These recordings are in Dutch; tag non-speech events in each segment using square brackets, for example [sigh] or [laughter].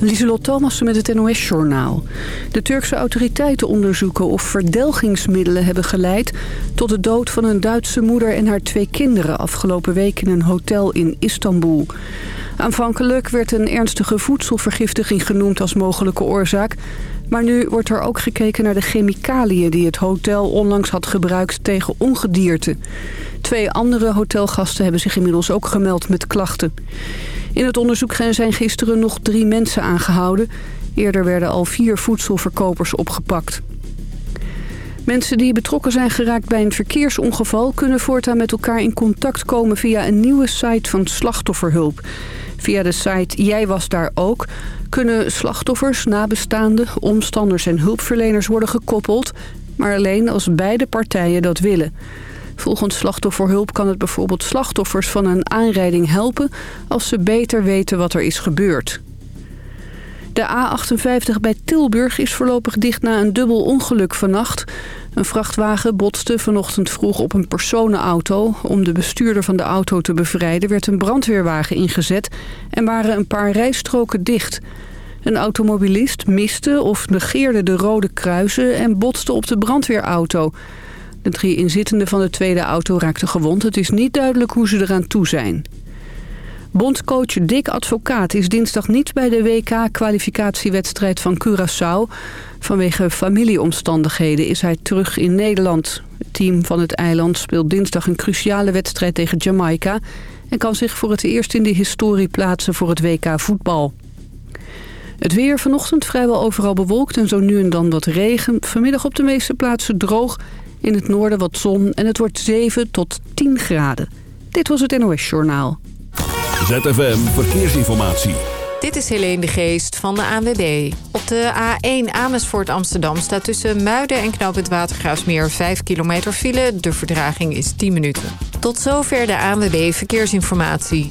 Lieselot Thomassen met het NOS-journaal. De Turkse autoriteiten onderzoeken of verdelgingsmiddelen hebben geleid... tot de dood van een Duitse moeder en haar twee kinderen... afgelopen week in een hotel in Istanbul. Aanvankelijk werd een ernstige voedselvergiftiging genoemd als mogelijke oorzaak... maar nu wordt er ook gekeken naar de chemicaliën... die het hotel onlangs had gebruikt tegen ongedierte. Twee andere hotelgasten hebben zich inmiddels ook gemeld met klachten. In het onderzoek zijn gisteren nog drie mensen aangehouden. Eerder werden al vier voedselverkopers opgepakt. Mensen die betrokken zijn geraakt bij een verkeersongeval... kunnen voortaan met elkaar in contact komen via een nieuwe site van slachtofferhulp. Via de site Jij was daar ook... kunnen slachtoffers, nabestaanden, omstanders en hulpverleners worden gekoppeld... maar alleen als beide partijen dat willen... Volgens Slachtofferhulp kan het bijvoorbeeld slachtoffers van een aanrijding helpen... als ze beter weten wat er is gebeurd. De A58 bij Tilburg is voorlopig dicht na een dubbel ongeluk vannacht. Een vrachtwagen botste vanochtend vroeg op een personenauto. Om de bestuurder van de auto te bevrijden werd een brandweerwagen ingezet... en waren een paar rijstroken dicht... Een automobilist miste of negeerde de rode kruisen en botste op de brandweerauto. De drie inzittenden van de tweede auto raakten gewond. Het is niet duidelijk hoe ze eraan toe zijn. Bondcoach Dick Advocaat is dinsdag niet bij de WK-kwalificatiewedstrijd van Curaçao. Vanwege familieomstandigheden is hij terug in Nederland. Het team van het eiland speelt dinsdag een cruciale wedstrijd tegen Jamaica... en kan zich voor het eerst in de historie plaatsen voor het WK voetbal. Het weer vanochtend vrijwel overal bewolkt en zo nu en dan wat regen. Vanmiddag op de meeste plaatsen droog in het noorden wat zon en het wordt 7 tot 10 graden. Dit was het NOS Journaal. ZFM Verkeersinformatie. Dit is Helene de Geest van de ANWB. Op de A1 Amersfoort Amsterdam staat tussen Muiden en Knoop het Watergraafsmeer 5 kilometer file. De verdraging is 10 minuten. Tot zover de ANWB Verkeersinformatie.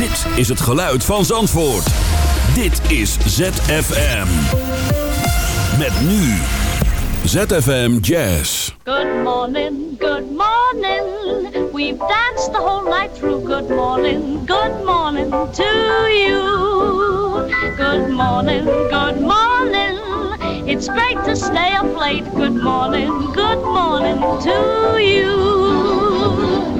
Dit is het geluid van Zandvoort. Dit is ZFM. Met nu ZFM Jazz. Good morning, good morning. We've danced the whole night through. Good morning, good morning to you. Good morning, good morning. It's great to stay up late. Good morning, good morning to you.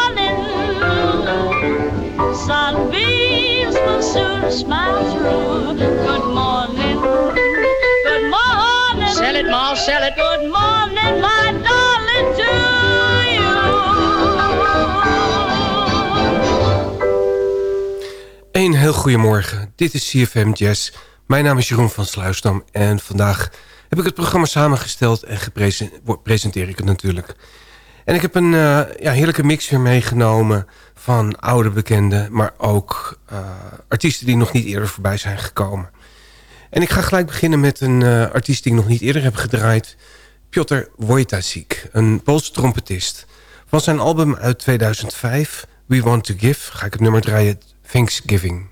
Sunbeams will soon smile through. Good morning. Good morning. Sell it, Ma, sell it. Good morning, my darling, to Een heel goedemorgen. Dit is CFM Jazz. Mijn naam is Jeroen van Sluisdam en vandaag heb ik het programma samengesteld en presenteer ik het natuurlijk. En ik heb een uh, ja, heerlijke mix weer meegenomen van oude bekenden... maar ook uh, artiesten die nog niet eerder voorbij zijn gekomen. En ik ga gelijk beginnen met een uh, artiest die ik nog niet eerder heb gedraaid. Piotr Wojtacik, een Poolse trompetist. Van zijn album uit 2005, We Want To Give, ga ik het nummer draaien Thanksgiving.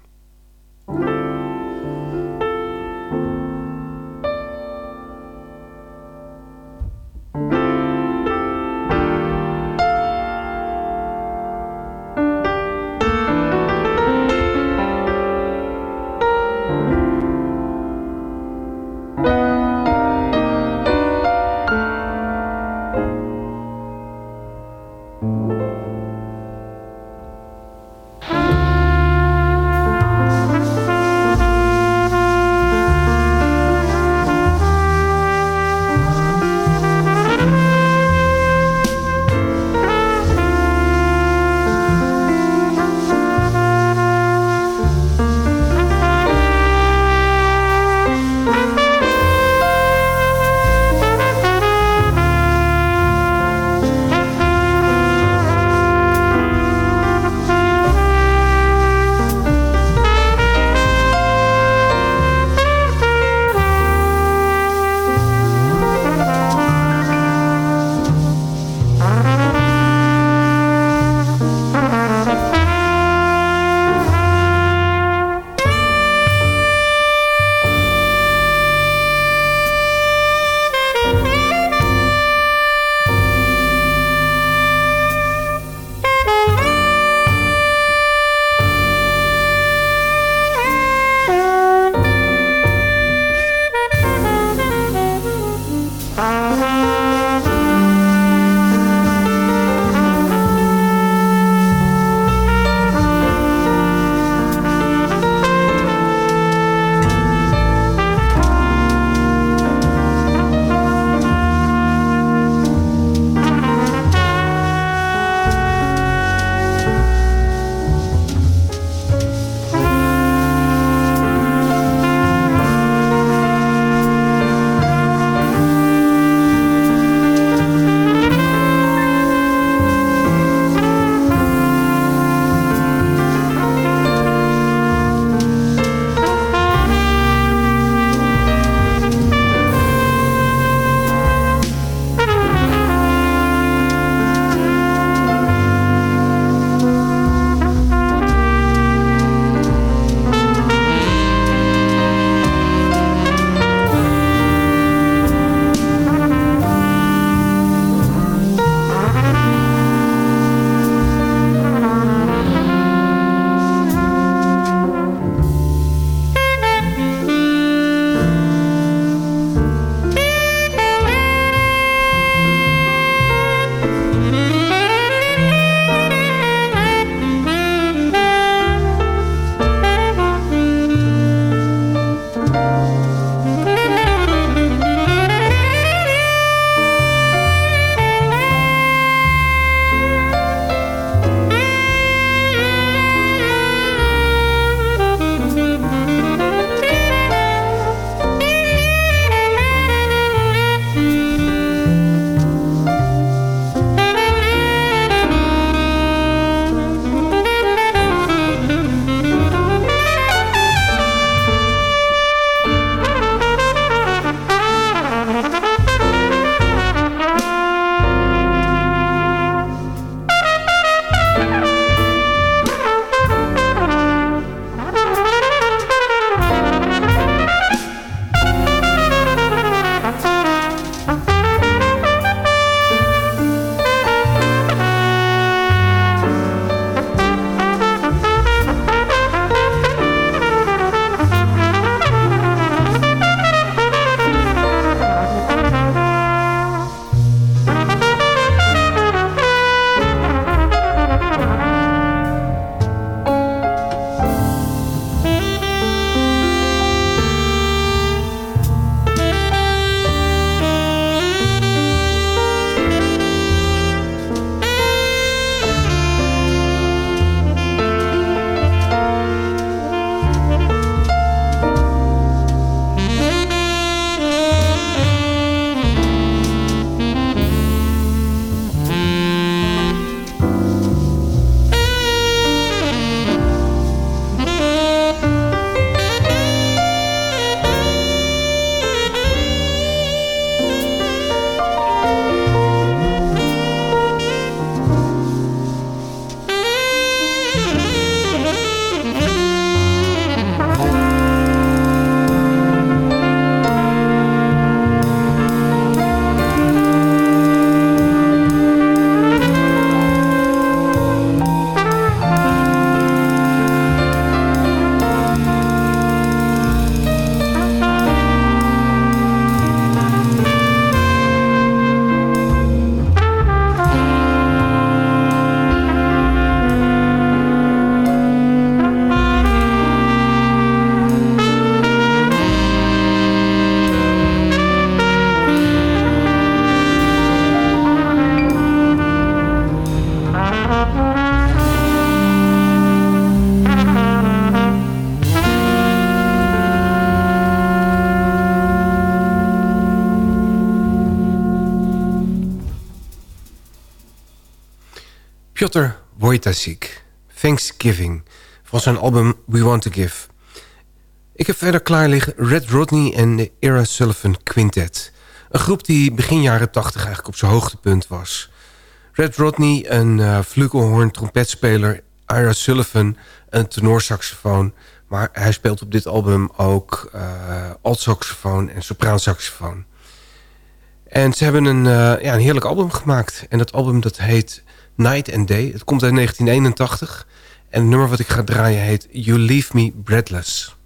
Thanksgiving, van zijn album We Want To Give. Ik heb verder klaar liggen Red Rodney en de Era Sullivan Quintet. Een groep die begin jaren 80 eigenlijk op zijn hoogtepunt was. Red Rodney, een uh, trompetspeler. Ira Sullivan, een tenorsaxofoon. Maar hij speelt op dit album ook uh, altsaxofoon en sopraansaxofoon. En ze hebben een, uh, ja, een heerlijk album gemaakt. En dat album dat heet Night and Day. Het komt uit 1981. En het nummer wat ik ga draaien heet You Leave Me Breadless.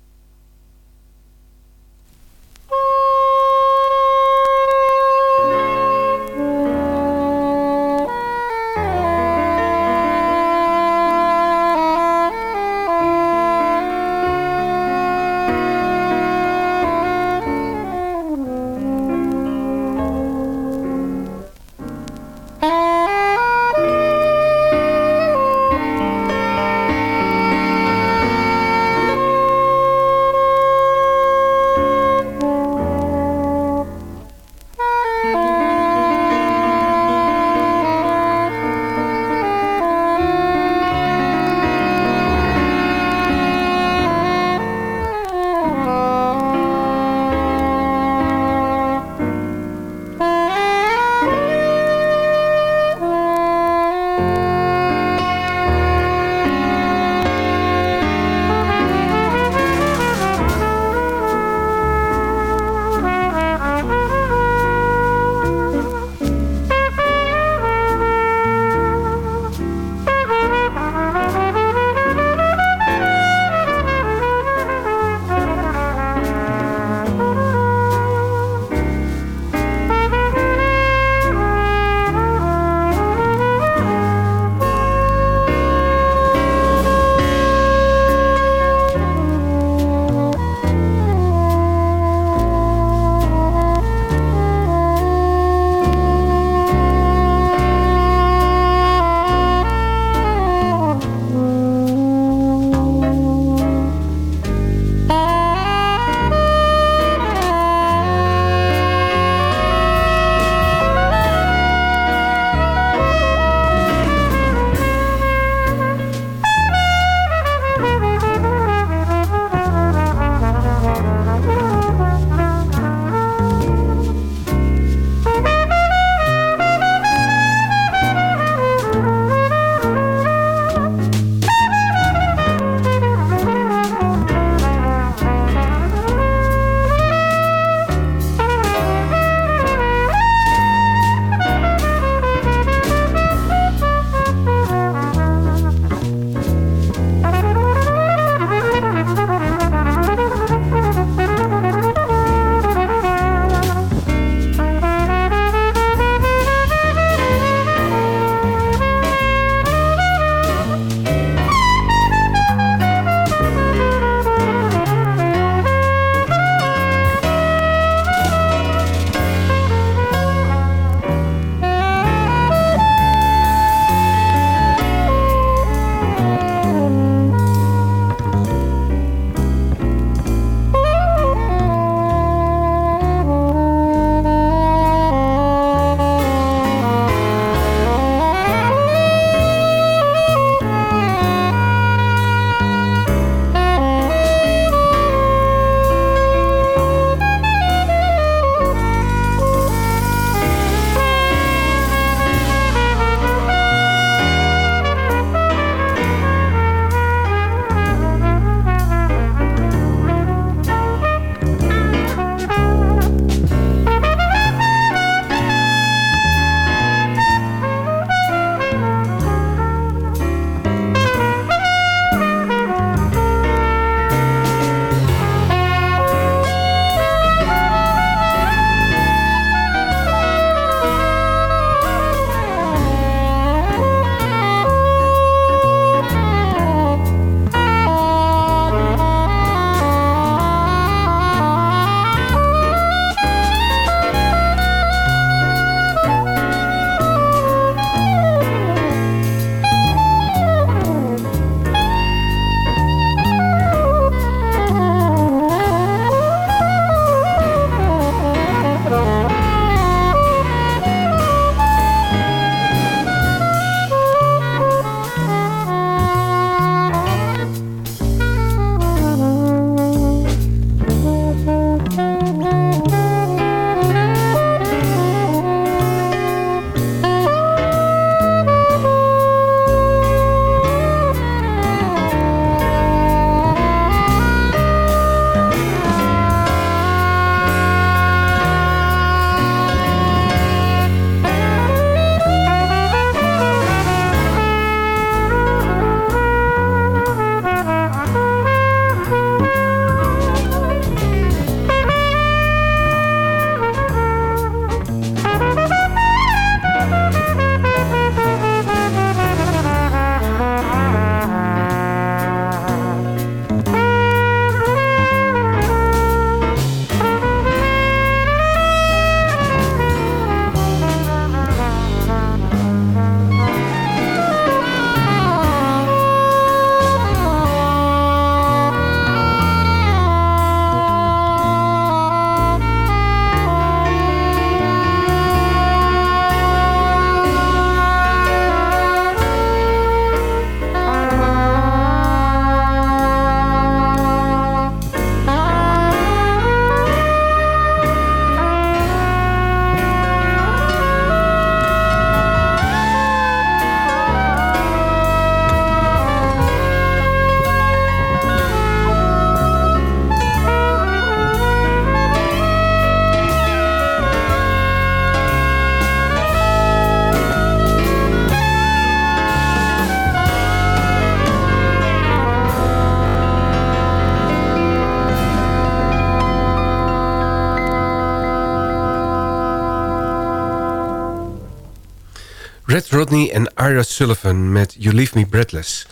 En Ira Sullivan met You Leave Me Breathless.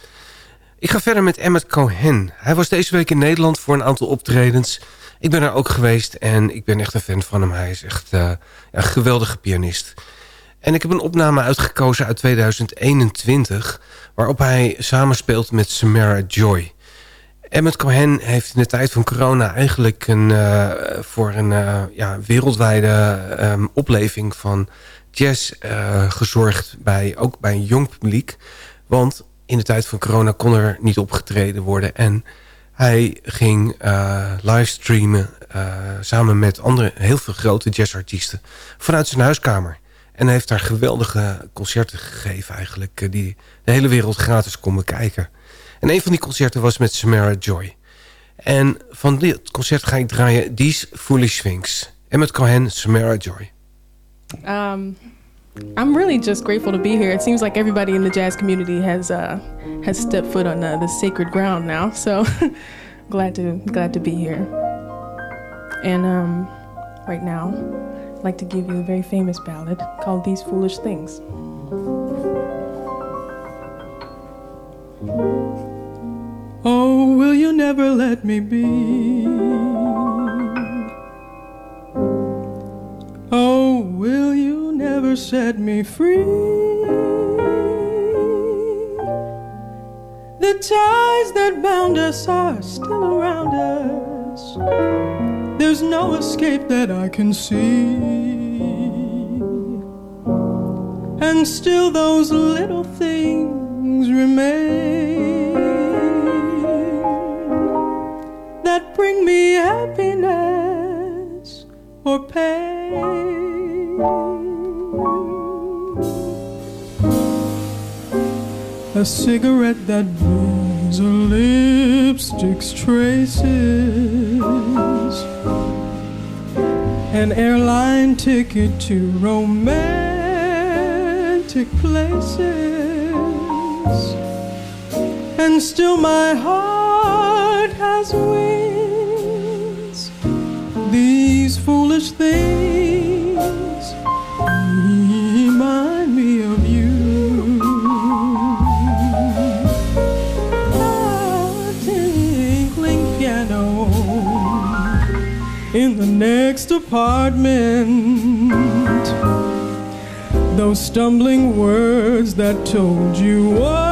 Ik ga verder met Emmett Cohen. Hij was deze week in Nederland voor een aantal optredens. Ik ben er ook geweest en ik ben echt een fan van hem. Hij is echt uh, een geweldige pianist. En ik heb een opname uitgekozen uit 2021... waarop hij samenspeelt met Samara Joy. Emmett Cohen heeft in de tijd van corona eigenlijk een, uh, voor een uh, ja, wereldwijde um, opleving van jazz uh, gezorgd. Bij, ook bij een jong publiek. Want in de tijd van corona kon er niet opgetreden worden. En hij ging livestreamen samen met andere heel veel grote jazzartiesten vanuit zijn huiskamer. En hij heeft daar geweldige concerten gegeven eigenlijk... die de hele wereld gratis kon bekijken. En een van die concerten was met Samara Joy. En van dit concert ga ik draaien These Foolish Things. En met Cohen, Samara Joy. Um, I'm really just grateful to be here. It seems like everybody in the jazz community has uh, has stepped foot on uh, the sacred ground now. So [laughs] glad to glad to be here. And um, right now, I'd like to give you a very famous ballad called These Foolish Things. Oh, will you never let me be? Oh, will you never set me free? The ties that bound us are still around us. There's no escape that I can see. And still, those little things remain that bring me happiness or pain. A cigarette that burns a lipstick's traces. An airline ticket to romantic places. And still my heart has wings. These foolish things remind me of you. A tinkling piano in the next apartment. Those stumbling words that told you what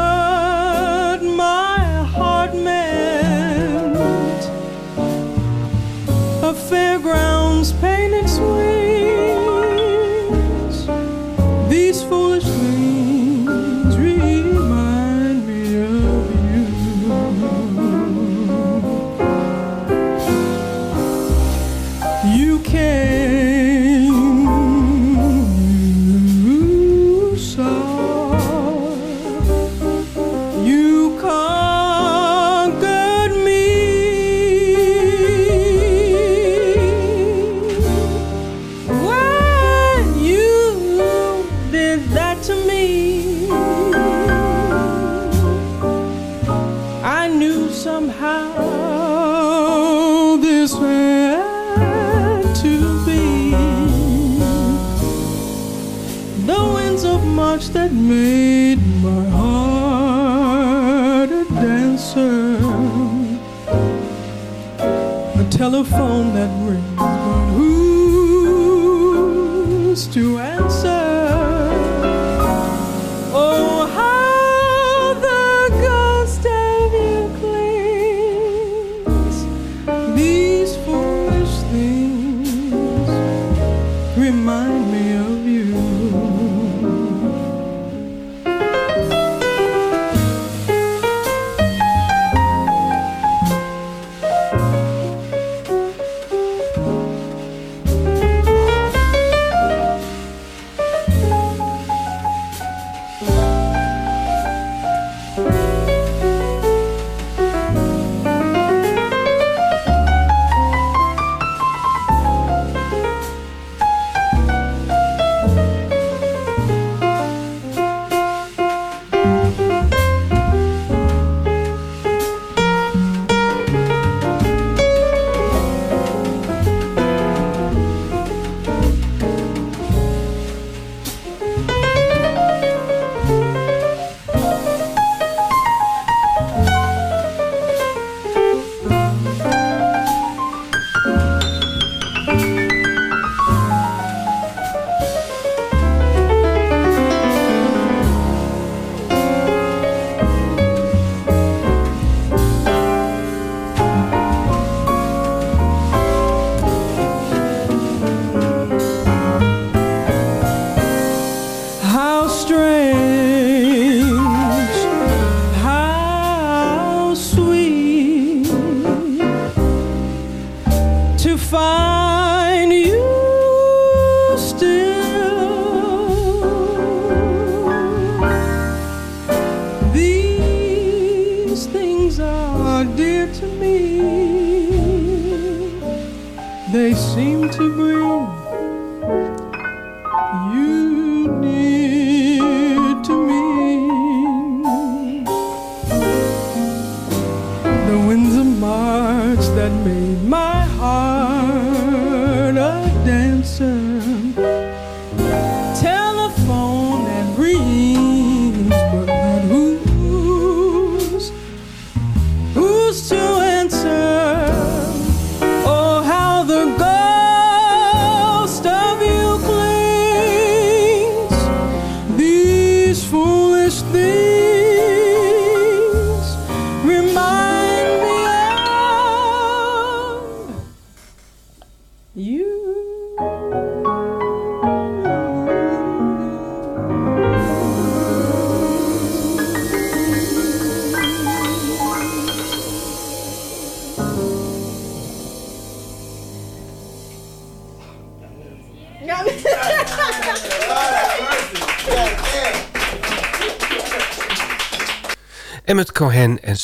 say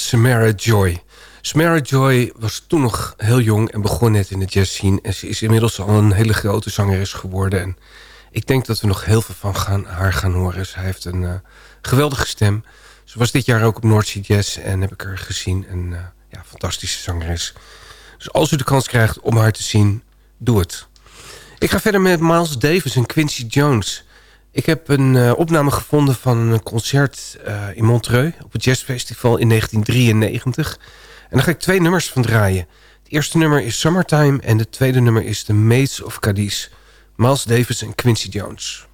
Samara Joy. Samara Joy was toen nog heel jong en begon net in de jazz scene. En ze is inmiddels al een hele grote zangeres geworden. En ik denk dat we nog heel veel van gaan, haar gaan horen. Ze heeft een eh, geweldige stem. Ze was dit jaar ook op North Jazz en heb ik haar gezien. Een eh, ja, fantastische zangeres. Dus als u de kans krijgt om haar te zien, doe het. Ik ga verder met Miles Davis en Quincy Jones. Ik heb een eh, opname gevonden van een concert eh, in Montreux... op het jazzfestival in 1993. En daar ga ik twee nummers van draaien. Het eerste nummer is Summertime... en het tweede nummer is The Maids of Cadiz. Miles Davis en Quincy Jones.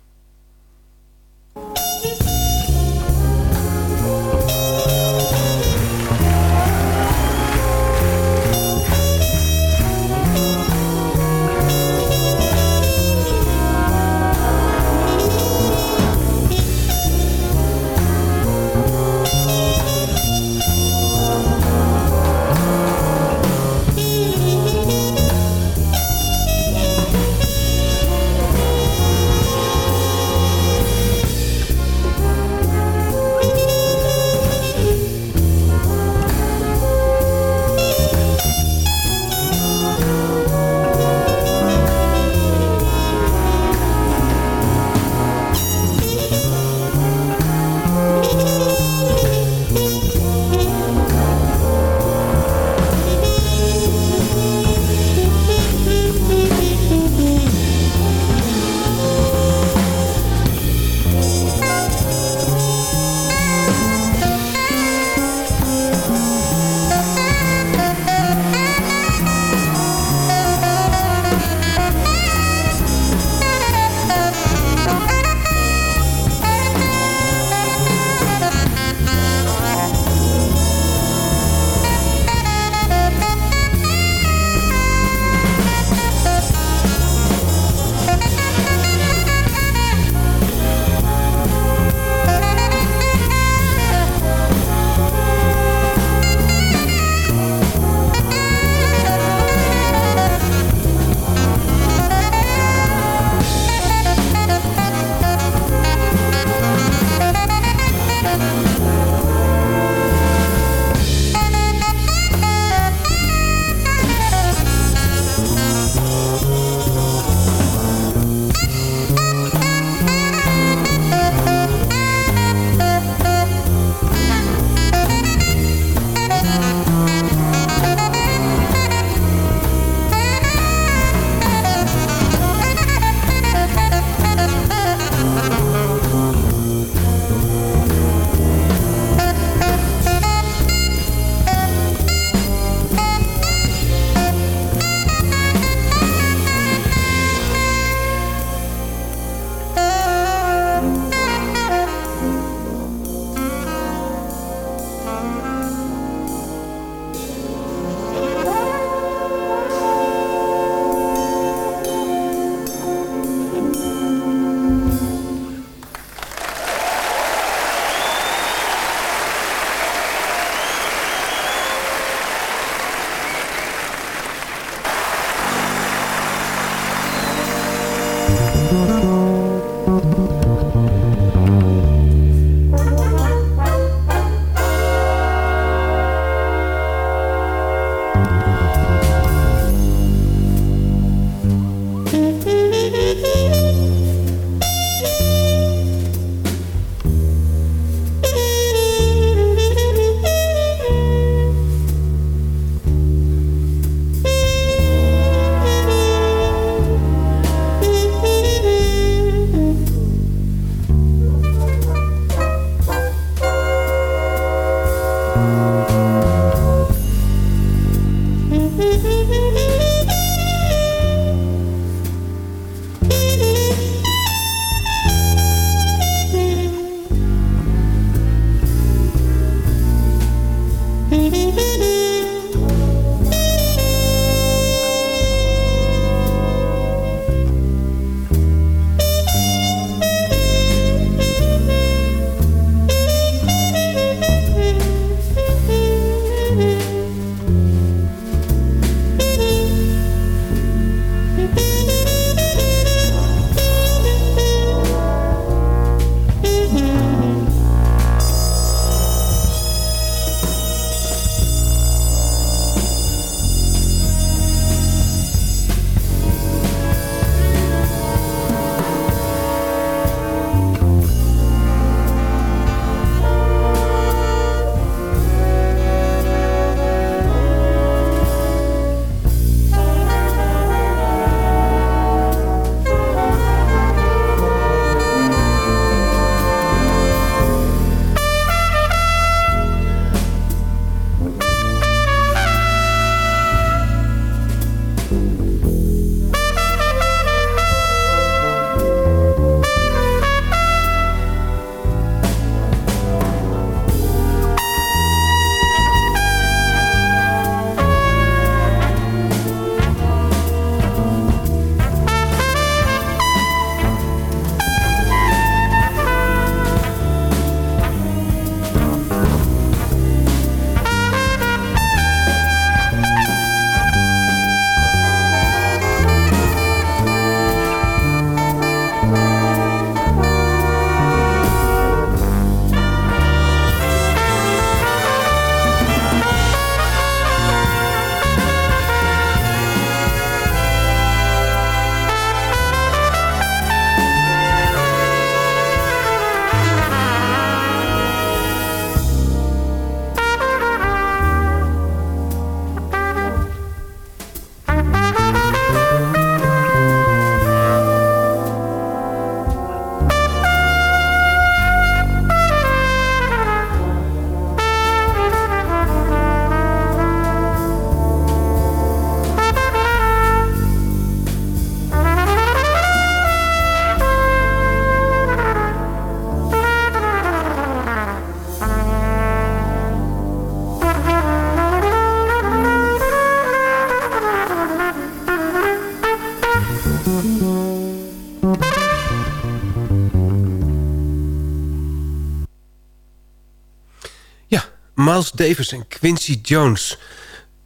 Miles Davis en Quincy Jones.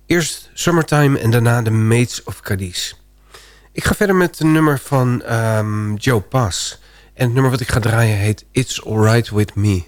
Eerst Summertime en daarna The Maids of Cadiz. Ik ga verder met het nummer van ehm, Joe Pass. En het nummer wat ik ga draaien heet It's Alright With Me.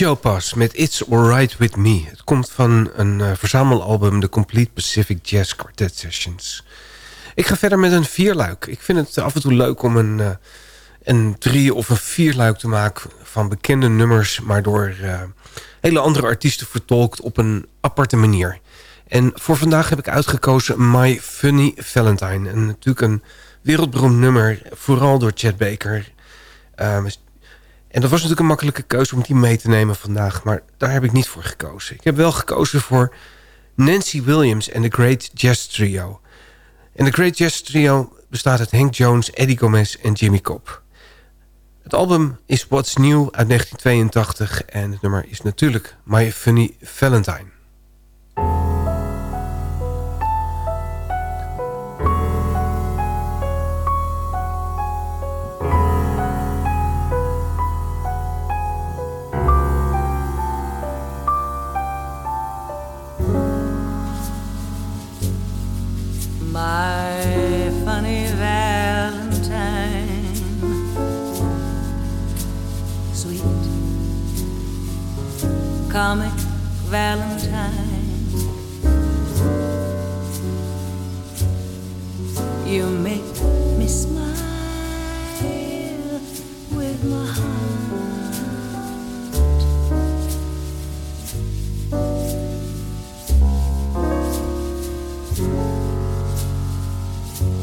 Joe Pass met It's Alright With Me. Het komt van een uh, verzamelalbum, The Complete Pacific Jazz Quartet Sessions. Ik ga verder met een vierluik. Ik vind het af en toe leuk om een, uh, een drie of een vierluik te maken... van bekende nummers, maar door uh, hele andere artiesten vertolkt op een aparte manier. En voor vandaag heb ik uitgekozen My Funny Valentine. En natuurlijk een wereldberoemd nummer, vooral door Chad Baker... En dat was natuurlijk een makkelijke keuze om die mee te nemen vandaag. Maar daar heb ik niet voor gekozen. Ik heb wel gekozen voor Nancy Williams en The Great Jazz Trio. En The Great Jazz Trio bestaat uit Hank Jones, Eddie Gomez en Jimmy Cobb. Het album is What's New uit 1982 en het nummer is natuurlijk My Funny Valentine. Valentine. You make me smile with my heart.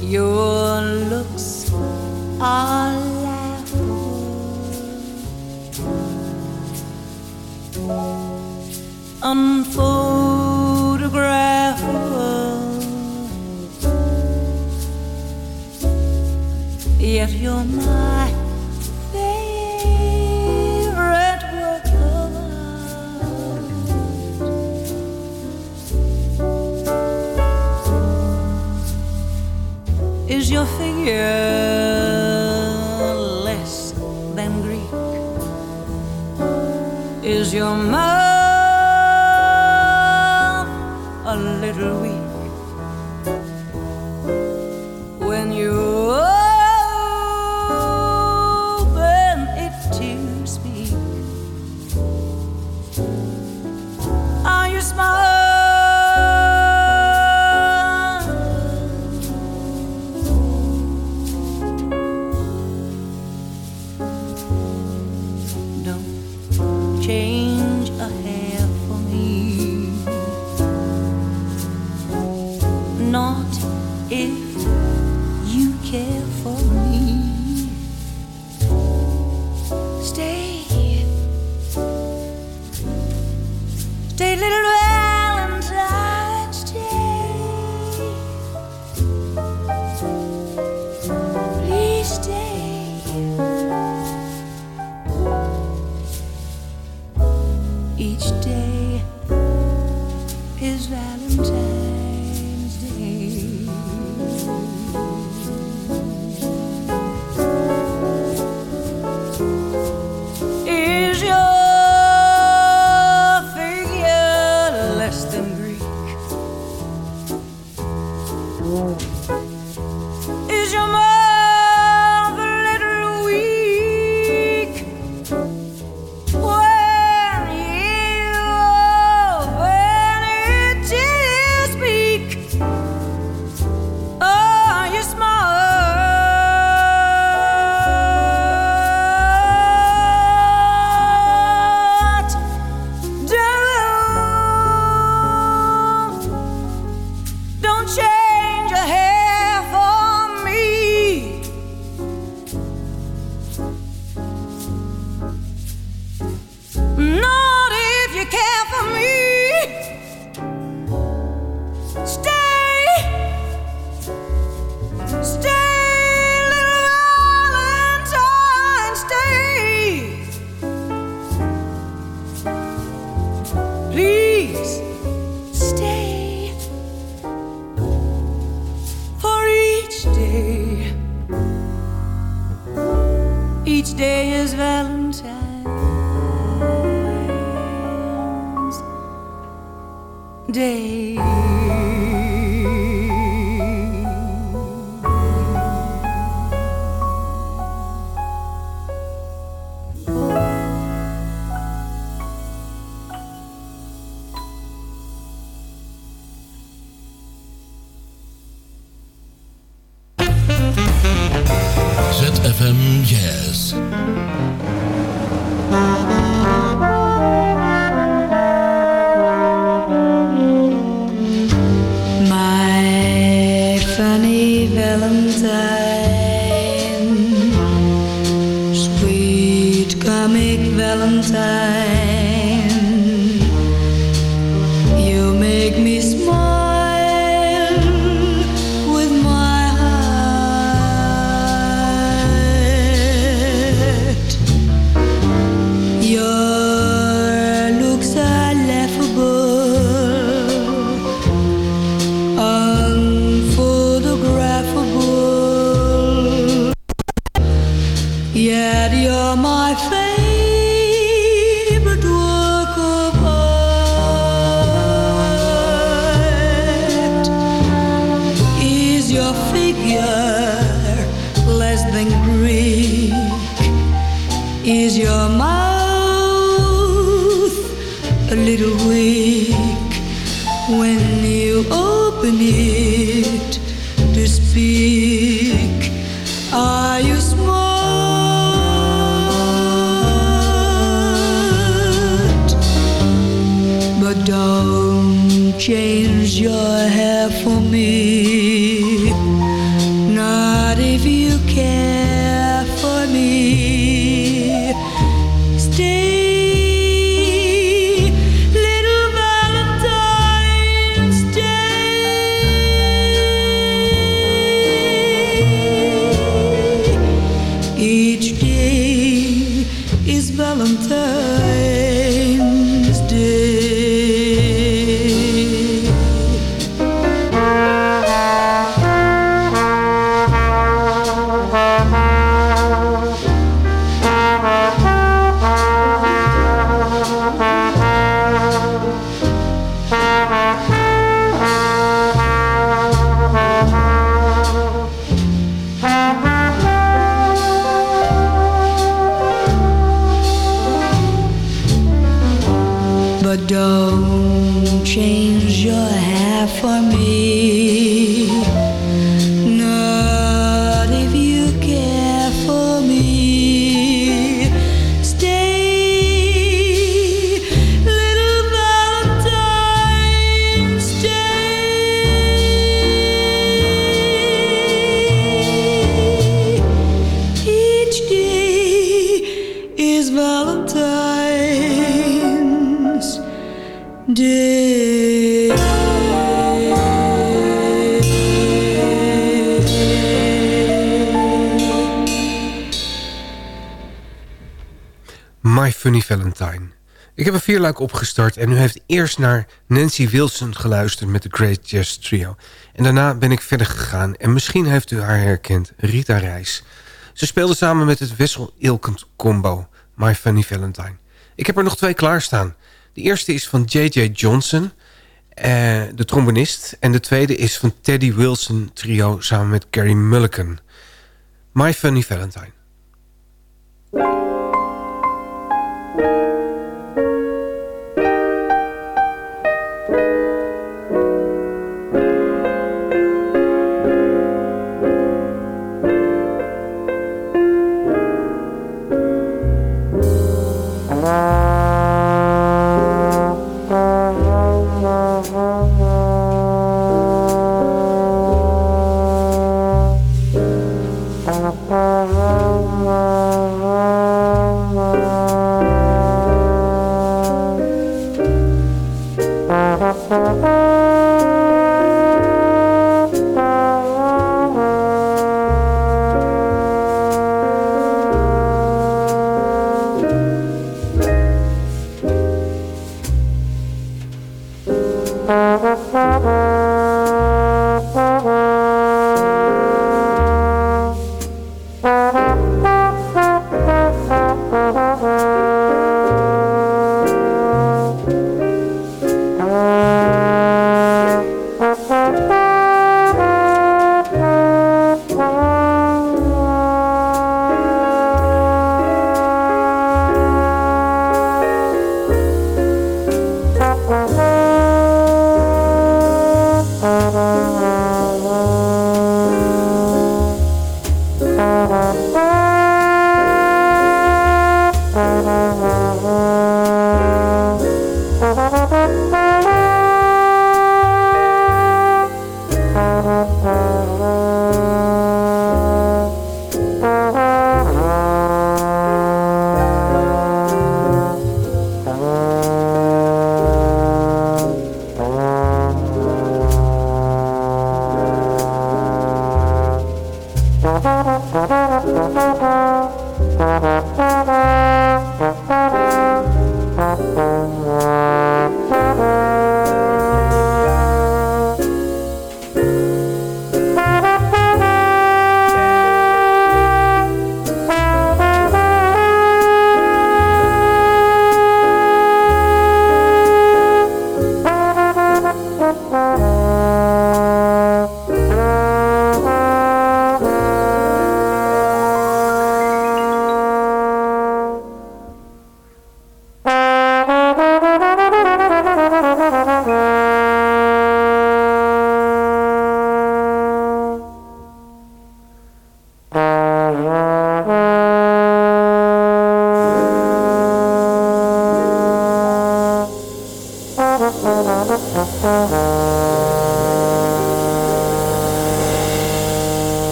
Your looks are unphotographable. Yet you're my favorite work of art. Is your figure less than Greek? Is your mouth But don't change your hair for me. Funny Valentine. Ik heb een vierluik opgestart en u heeft eerst naar Nancy Wilson geluisterd met de Great Jazz Trio. En daarna ben ik verder gegaan en misschien heeft u haar herkend, Rita Reis. Ze speelde samen met het Wessel Ilkent combo, My Funny Valentine. Ik heb er nog twee klaarstaan. De eerste is van J.J. Johnson, eh, de trombonist. En de tweede is van Teddy Wilson trio samen met Gary Mulligan. My Funny Valentine. Thank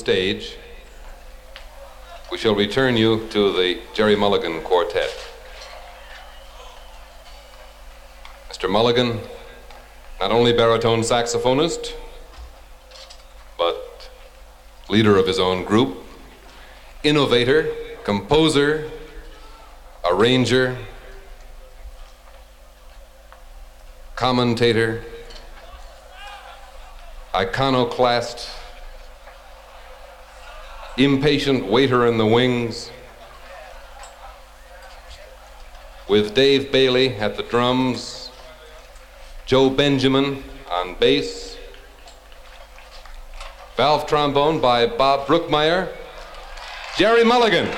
stage, we shall return you to the Jerry Mulligan Quartet. Mr. Mulligan, not only baritone saxophonist, but leader of his own group, innovator, composer, arranger, commentator, iconoclast, impatient waiter in the wings, with Dave Bailey at the drums, Joe Benjamin on bass, valve trombone by Bob Brookmeyer, Jerry Mulligan.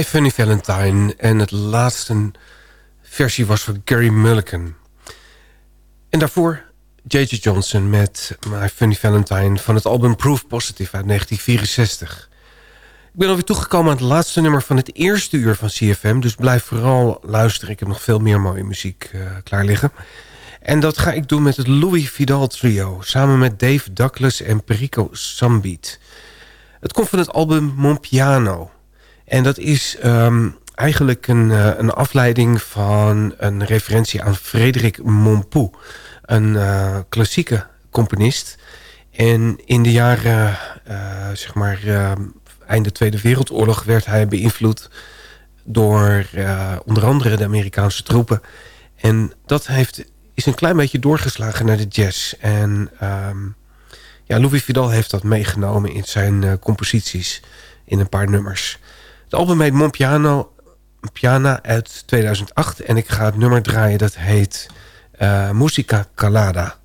My Funny Valentine. En het laatste versie was van Gary Mulligan. En daarvoor J.J. Johnson met My Funny Valentine... van het album Proof Positive uit 1964. Ik ben alweer toegekomen aan het laatste nummer van het eerste uur van CFM. Dus blijf vooral luisteren. Ik heb nog veel meer mooie muziek uh, klaar liggen. En dat ga ik doen met het Louis Vidal Trio. Samen met Dave Douglas en Perico Sambeat. Het komt van het album Mon Piano. En dat is um, eigenlijk een, uh, een afleiding van een referentie aan Frederik Mompou. Een uh, klassieke componist. En in de jaren, uh, zeg maar, einde Tweede Wereldoorlog werd hij beïnvloed door onder andere de Amerikaanse troepen. En dat heeft, is een klein beetje doorgeslagen naar de jazz. En um, ja, Louis Vidal heeft dat meegenomen in zijn composities in een paar nummers. Het album heet Mon Piano, Piana uit 2008. En ik ga het nummer draaien dat heet uh, Musica Calada.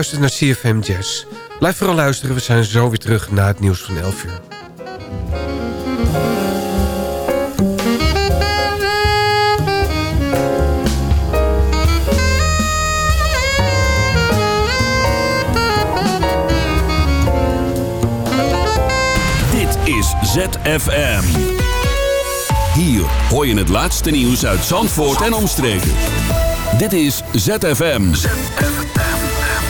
Luistert naar CFM Jazz. Blijf vooral luisteren, we zijn zo weer terug na het nieuws van 11 uur. Dit is ZFM. Hier hoor je het laatste nieuws uit Zandvoort en omstreken. Dit is ZFM.